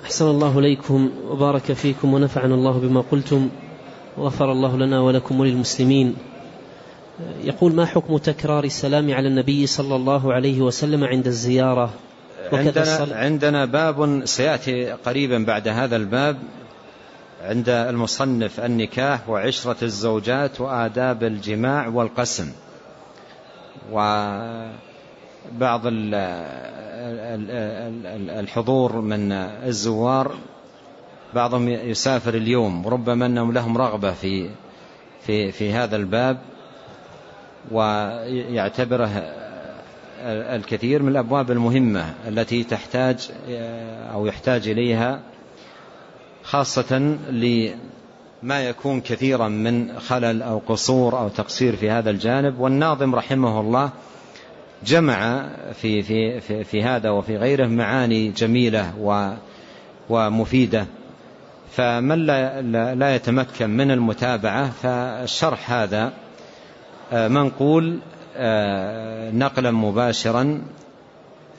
أحسن الله إليكم وبارك فيكم ونفعنا الله بما قلتم وغفر الله لنا ولكم وللمسلمين. يقول ما حكم تكرار السلام على النبي صلى الله عليه وسلم عند الزيارة؟ عندنا, عندنا باب سيأتي قريبا بعد هذا الباب عند المصنف النكاح وعشرة الزوجات وآداب الجماع والقسم. وبعض الحضور من الزوار بعضهم يسافر اليوم وربما أنهم لهم رغبة في في في هذا الباب ويعتبره الكثير من الأبواب المهمة التي تحتاج أو يحتاج إليها خاصة لما يكون كثيرا من خلل أو قصور أو تقصير في هذا الجانب. والناظم رحمه الله جمع في, في, في, في هذا وفي غيره معاني جميلة ومفيدة. فمن لا, لا يتمكن من المتابعة فالشرح هذا منقول نقلا مباشرا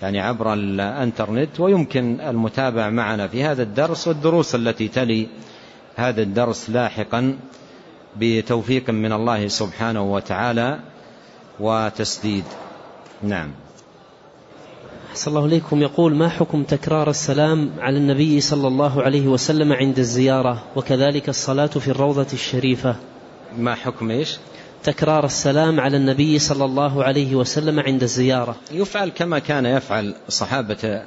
يعني عبر الانترنت ويمكن المتابعة معنا في هذا الدرس والدروس التي تلي هذا الدرس لاحقا بتوفيق من الله سبحانه وتعالى وتسديد. نعم. أحسن الله إليكم. يقول ما حكم تكرار السلام على النبي صلى الله عليه وسلم عند الزيارة وكذلك الصلاة في الروضة الشريفة؟ ما حكم إيش؟ تكرار السلام على النبي صلى الله عليه وسلم عند الزيارة. يفعل كما كان يفعل صحابة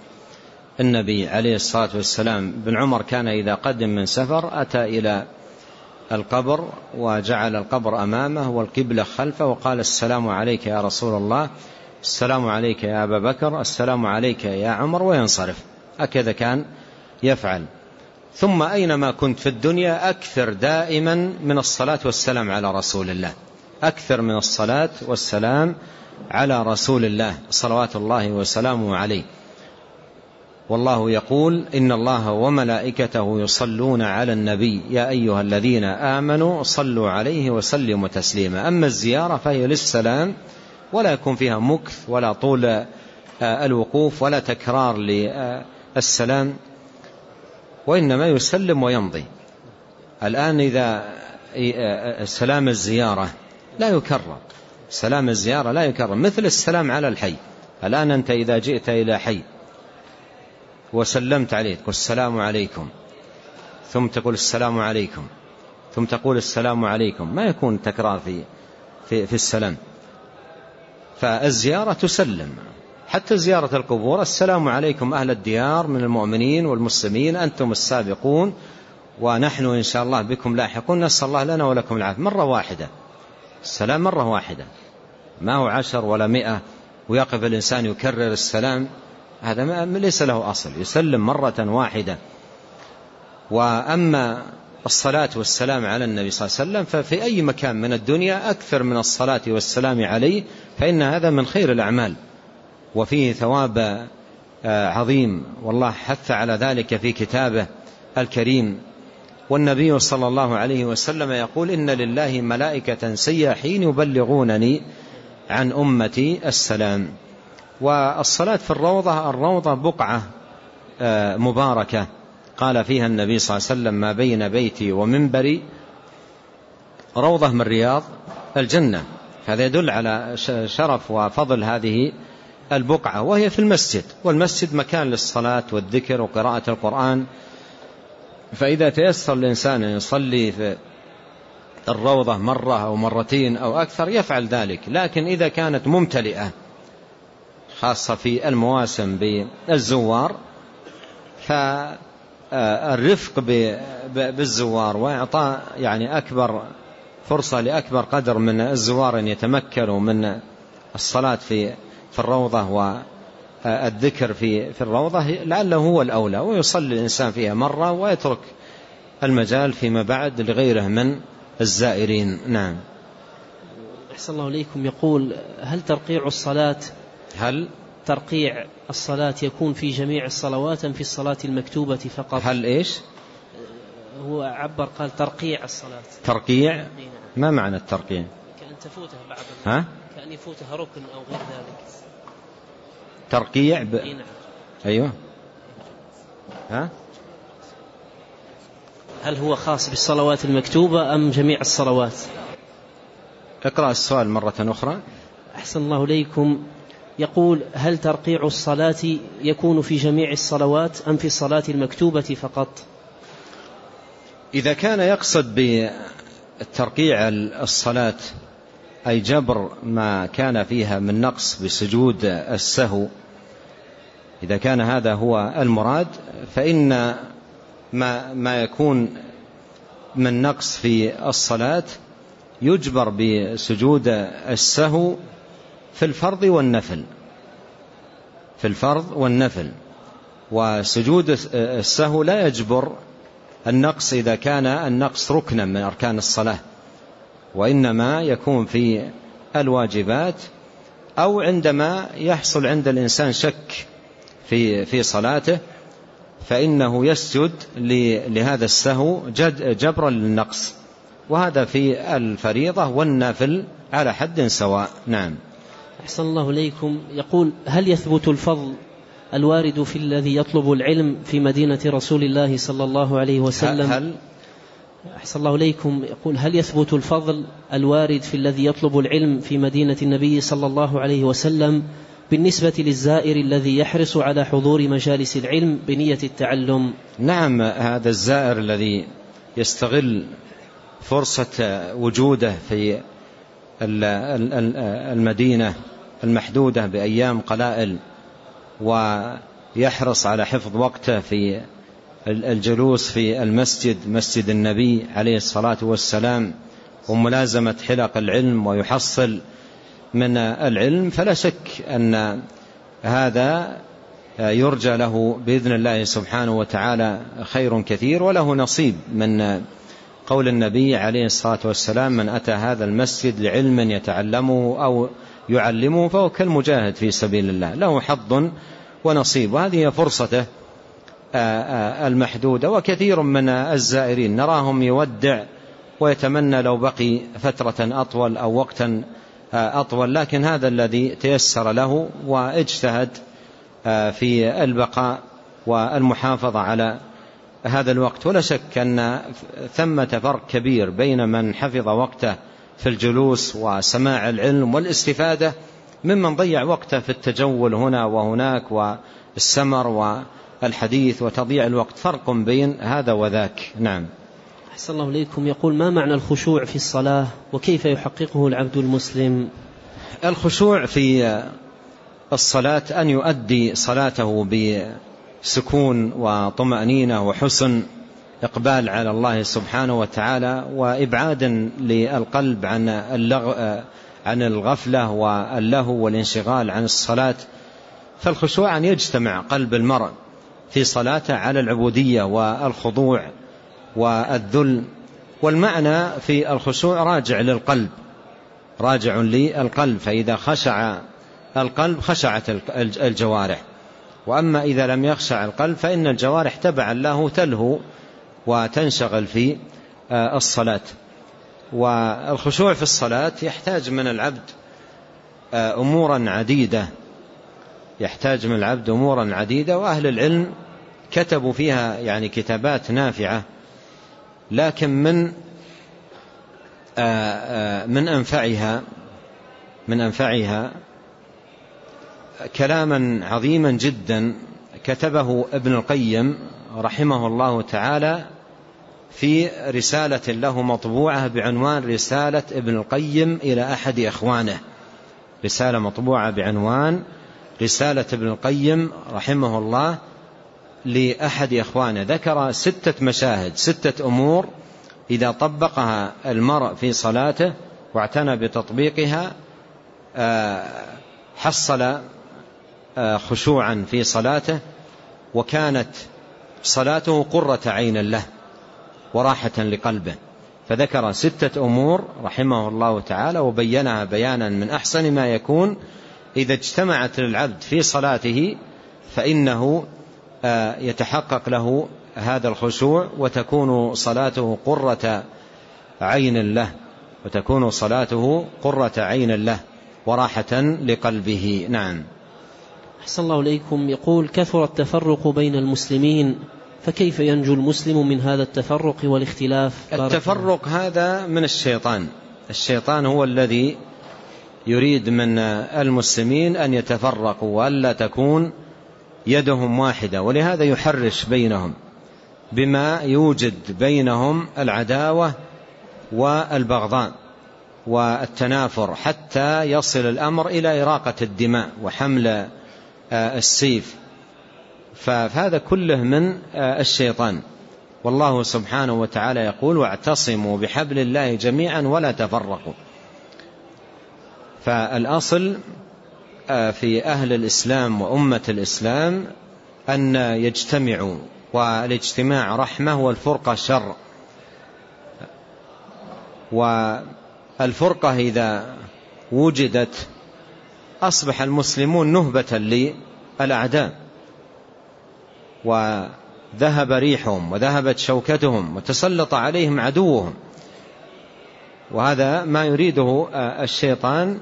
النبي عليه الصلاة والسلام. بن عمر كان إذا قدم من سفر أتى إلى القبر وجعل القبر أمامه والقبلة خلفه وقال السلام عليك يا رسول الله. السلام عليك يا أبا بكر السلام عليك يا عمر وينصرف. هكذا كان يفعل. ثم أينما كنت في الدنيا أكثر دائما من الصلاة والسلام على رسول الله. أكثر من الصلاة والسلام على رسول الله صلوات الله وسلامه عليه. والله يقول إن الله وملائكته يصلون على النبي. يا أيها الذين آمنوا صلوا عليه وسلموا تسليما. أما الزيارة فهي للسلام ولا يكون فيها مكث ولا طول الوقوف ولا تكرار للسلام وإنما يسلم ويمضي. الآن إذا سلام الزيارة لا يكرر. سلام الزيارة لا يكرر مثل السلام على الحي. الآن أنت إذا جئت إلى حي وسلمت عليه تقول السلام عليكم ثم تقول السلام عليكم ثم تقول السلام عليكم ما يكون تكرار في في, في السلام. فالزيارة تسلم. حتى زيارة القبور السلام عليكم أهل الديار من المؤمنين والمسلمين أنتم السابقون ونحن إن شاء الله بكم لاحقون. نسأل الله لنا ولكم العافية. مرة واحدة. السلام مرة واحدة. ما هو عشر ولا مئة؟ ويقف الإنسان يكرر السلام. هذا ليس له أصل. يسلم مرة واحدة. وأما الصلاة والسلام على النبي صلى الله عليه وسلم ففي أي مكان من الدنيا أكثر من الصلاة والسلام عليه فإن هذا من خير الأعمال. وفيه ثواب عظيم. والله حث على ذلك في كتابه الكريم. والنبي صلى الله عليه وسلم يقول إن لله ملائكة سياحين يبلغونني عن أمتي السلام. والصلاة في الروضة الروضة بقعة مباركة. قال فيها النبي صلى الله عليه وسلم ما بين بيتي ومنبري روضة من رياض الجنة. هذا يدل على شرف وفضل هذه البقعة وهي في المسجد والمسجد مكان للصلاة والذكر وقراءة القرآن. فإذا تيسر الإنسان أن يصلي في الروضة مرة أو مرتين أو أكثر يفعل ذلك. لكن إذا كانت ممتلئة خاصة في المواسم بالزوار فالرفق بالزوار وإعطاء يعني أكبر فرصة لأكبر قدر من الزوار أن يتمكنوا من الصلاة في في الروضة والذكر في في الروضة لعله هو الأولى ويصلي الإنسان فيها مرة ويترك المجال فيما بعد لغيره من الزائرين. نعم. أحسن الله إليكم. يقول هل ترقيع الصلاة هل ترقيع الصلاة يكون في جميع الصلوات أم في الصلاة المكتوبة فقط؟ هل إيش؟ هو عبر قال ترقيع الصلاة. ترقيع؟ ما معنى الترقيع؟ كأن تفوته بعض ها؟ كأن يفوتها ركن أو غير ذلك. ترقيع ب... نعم. أيوه. ها؟ هل هو خاص بالصلوات المكتوبة أم جميع الصلوات؟ اقرأ السؤال مرة أخرى. أحسن الله إليكم. يقول هل ترقيع الصلاة يكون في جميع الصلوات أم في الصلاة المكتوبة فقط؟ إذا كان يقصد بالترقيع الصلاة أي جبر ما كان فيها من نقص بسجود السهو إذا كان هذا هو المراد فإن ما, ما يكون من نقص في الصلاة يجبر بسجود السهو في الفرض والنفل. في الفرض والنفل. وسجود السهو لا يجبر النقص إذا كان النقص ركنا من أركان الصلاة. وإنما يكون في الواجبات أو عندما يحصل عند الإنسان شك في في صلاته فإنه يسجد لهذا السهو جبرا للنقص. وهذا في الفريضة والنافل على حد سواء. نعم. أحسن الله إليكم. يقول هل يثبت الفضل الوارد في الذي يطلب العلم في مدينة رسول الله صلى الله عليه وسلم؟ هل؟ أحسن الله إليكم. يقول هل يثبت الفضل الوارد في الذي يطلب العلم في مدينة النبي صلى الله عليه وسلم بالنسبة للزائر الذي يحرص على حضور مجالس العلم بنية التعلم؟ نعم هذا الزائر الذي يستغل فرصة وجوده في المدينة المحدودة بأيام قلائل ويحرص على حفظ وقته في الجلوس في المسجد مسجد النبي عليه الصلاة والسلام وملازمة حلق العلم ويحصل من العلم فلا شك أن هذا يرجى له بإذن الله سبحانه وتعالى خير كثير وله نصيب من قول النبي عليه الصلاة والسلام من أتى هذا المسجد لعلم يتعلمه أو يعلمه فهو كالمجاهد في سبيل الله. له حظ ونصيب. وهذه فرصته المحدودة. وكثير من الزائرين نراهم يودع ويتمنى لو بقي فترة أطول أو وقتا أطول لكن هذا الذي تيسر له واجتهد في البقاء والمحافظة على هذا الوقت. ولا شك أن ثمة فرق كبير بين من حفظ وقته في الجلوس وسماع العلم والاستفادة ممن ضيع وقته في التجول هنا وهناك والسمر والحديث وتضييع الوقت. فرق بين هذا وذاك. نعم. أحسن الله إليكم. يقول ما معنى الخشوع في الصلاة وكيف يحققه العبد المسلم؟ الخشوع في الصلاة أن يؤدي صلاته بسكون وطمأنينة وحسن إقبال على الله سبحانه وتعالى وإبعادا للقلب عن عن الغفلة واللهو والانشغال عن الصلاة. فالخشوع أن يجتمع قلب المرء في صلاته على العبودية والخضوع والذل. والمعنى في الخشوع راجع للقلب راجع للقلب. فإذا خشع القلب خشعت الجوارح. وأما إذا لم يخشع القلب فإن الجوارح تبعا له تلهو وتنشغل في الصلاة. والخشوع في الصلاة يحتاج من العبد أمورا عديدة. يحتاج من العبد أمورا عديدة وأهل العلم كتبوا فيها يعني كتابات نافعة لكن من من أنفعها من أنفعها كلاما عظيما جدا كتبه ابن القيم رحمه الله تعالى في رسالة له مطبوعة بعنوان رسالة ابن القيم إلى أحد إخوانه. رسالة مطبوعة بعنوان رسالة ابن القيم رحمه الله لأحد إخوانه. ذكر ستة مشاهد ستة أمور إذا طبقها المرء في صلاته واعتنى بتطبيقها حصل خشوعا في صلاته وكانت صلاته قرة عين له وراحة لقلبه. فذكر ستة أمور رحمه الله تعالى وبينها بيانا من أحسن ما يكون. إذا اجتمعت للعبد في صلاته فإنه يتحقق له هذا الخشوع وتكون صلاته قرة عين له وتكون صلاته قرة عين له وراحة لقلبه. نعم. أحسن الله إليكم. يقول كثر التفرق بين المسلمين فكيف ينجو المسلم من هذا التفرق والاختلاف؟ التفرق هذا من الشيطان. الشيطان هو الذي يريد من المسلمين أن يتفرقوا وألا تكون يدهم واحدة ولهذا يحرش بينهم بما يوجد بينهم العداوة والبغضاء والتنافر حتى يصل الأمر إلى إراقة الدماء وحمل السيف. فهذا كله من آه، الشيطان. والله سبحانه وتعالى يقول واعتصموا بحبل الله جميعا ولا تفرقوا. فالأصل آه، في أهل الإسلام وأمة الإسلام أن يجتمعوا والاجتماع رحمة والفرقة شر. والفرقة إذا وجدت أصبح المسلمون نهبة للأعداء وذهب ريحهم وذهبت شوكتهم وتسلط عليهم عدوهم. وهذا ما يريده الشيطان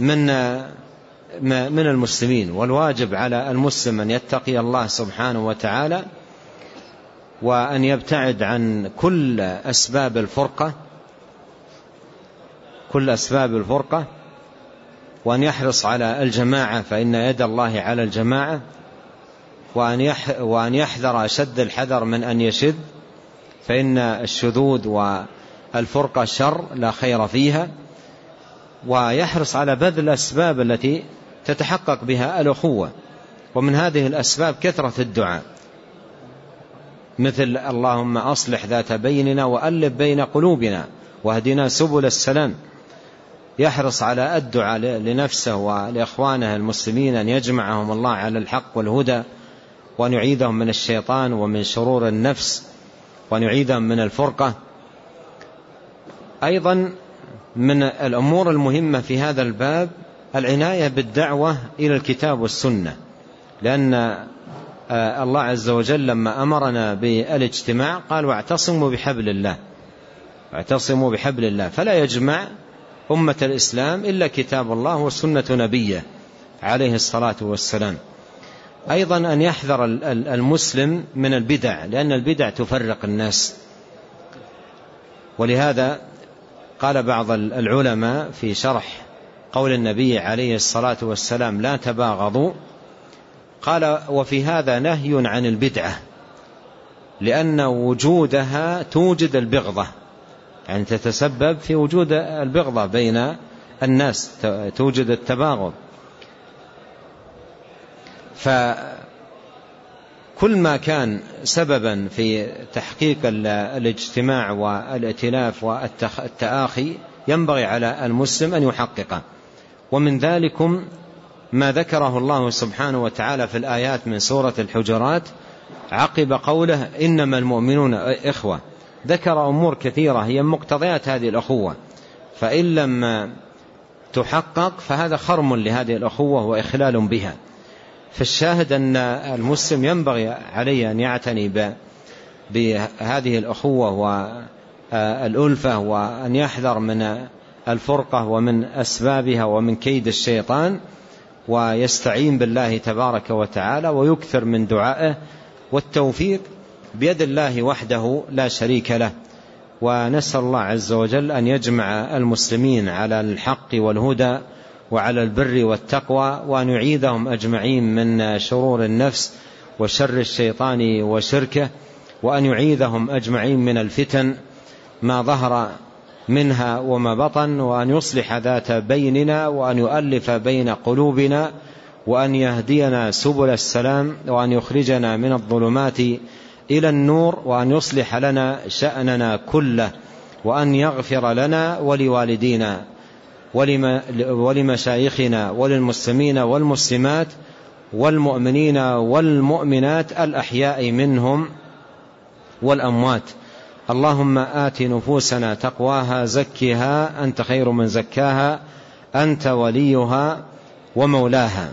من من المسلمين. والواجب على المسلم أن يتقي الله سبحانه وتعالى وأن يبتعد عن كل أسباب الفرقة كل أسباب الفرقة وأن يحرص على الجماعة فإن يد الله على الجماعة وأن يحذر أشد الحذر من أن يشذ فإن الشذوذ والفرقة شر لا خير فيها ويحرص على بذل الأسباب التي تتحقق بها الأخوة. ومن هذه الأسباب كثرة الدعاء. مثل اللهم أصلح ذات بيننا وألف بين قلوبنا واهدنا سبل السلام. يحرص على الدعاء لنفسه ولإخوانه المسلمين أن يجمعهم الله على الحق والهدى وأن يعيدهم من الشيطان ومن شرور النفس وأن يعيدهم من الفرقة. أيضا من الأمور المهمة في هذا الباب العناية بالدعوة إلى الكتاب والسنة لأن آه، الله عز وجل لما أمرنا بالإجتماع قال واعتصموا بحبل الله. واعتصموا بحبل الله. فلا يجمع أمة الإسلام إلا كتاب الله وسنة نبيه عليه الصلاة والسلام. أيضا أن يحذر المسلم من البدع لأن البدع تفرق الناس. ولهذا قال بعض العلماء في شرح قول النبي عليه الصلاة والسلام لا تباغضوا قال وفي هذا نهي عن البدعة لأن وجودها توجد البغضة يعني تتسبب في وجود البغضة بين الناس توجد التباغض. فكل ما كان سببا في تحقيق الاجتماع والائتلاف والتآخي ينبغي على المسلم أن يحققه. ومن ذلكم ما ذكره الله سبحانه وتعالى في الآيات من سورة الحجرات عقب قوله إنما المؤمنون إخوة. ذكر أمور كثيرة هي مقتضيات هذه الأخوة. فإن لم تحقق فهذا خرم لهذه الأخوة وإخلال بها. فالشاهد أن المسلم ينبغي عليه أن يعتني بهذه الأخوة والألفة وأن يحذر من الفرقة ومن أسبابها ومن كيد الشيطان ويستعين بالله تبارك وتعالى ويكثر من دعائه. والتوفيق بيد الله وحده لا شريك له ونسأل الله عز وجل أن يجمع المسلمين على الحق والهدى وعلى البر والتقوى وأن يعيدهم أجمعين من شرور النفس وشر الشيطان وشركه وأن يعيدهم أجمعين من الفتن ما ظهر منها وما بطن وأن يصلح ذات بيننا وأن يؤلف بين قلوبنا وأن يهدينا سبل السلام وأن يخرجنا من الظلمات إلى النور وأن يصلح لنا شأننا كله وأن يغفر لنا ولوالدينا ولمشايخنا وللمسلمين والمسلمات والمؤمنين والمؤمنات الأحياء منهم والأموات. اللهم آت نفوسنا تقواها زكها أنت خير من زكاها أنت وليها ومولاها.